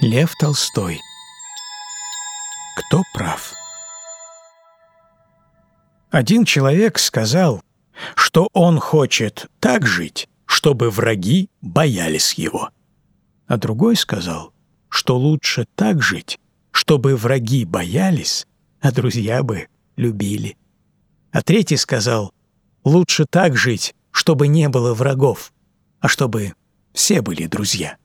Лев Толстой. Кто прав? Один человек сказал, что он хочет так жить, чтобы враги боялись его. А другой сказал, что лучше так жить, чтобы враги боялись, а друзья бы любили. А третий сказал, лучше так жить, чтобы не было врагов, а чтобы все были друзья.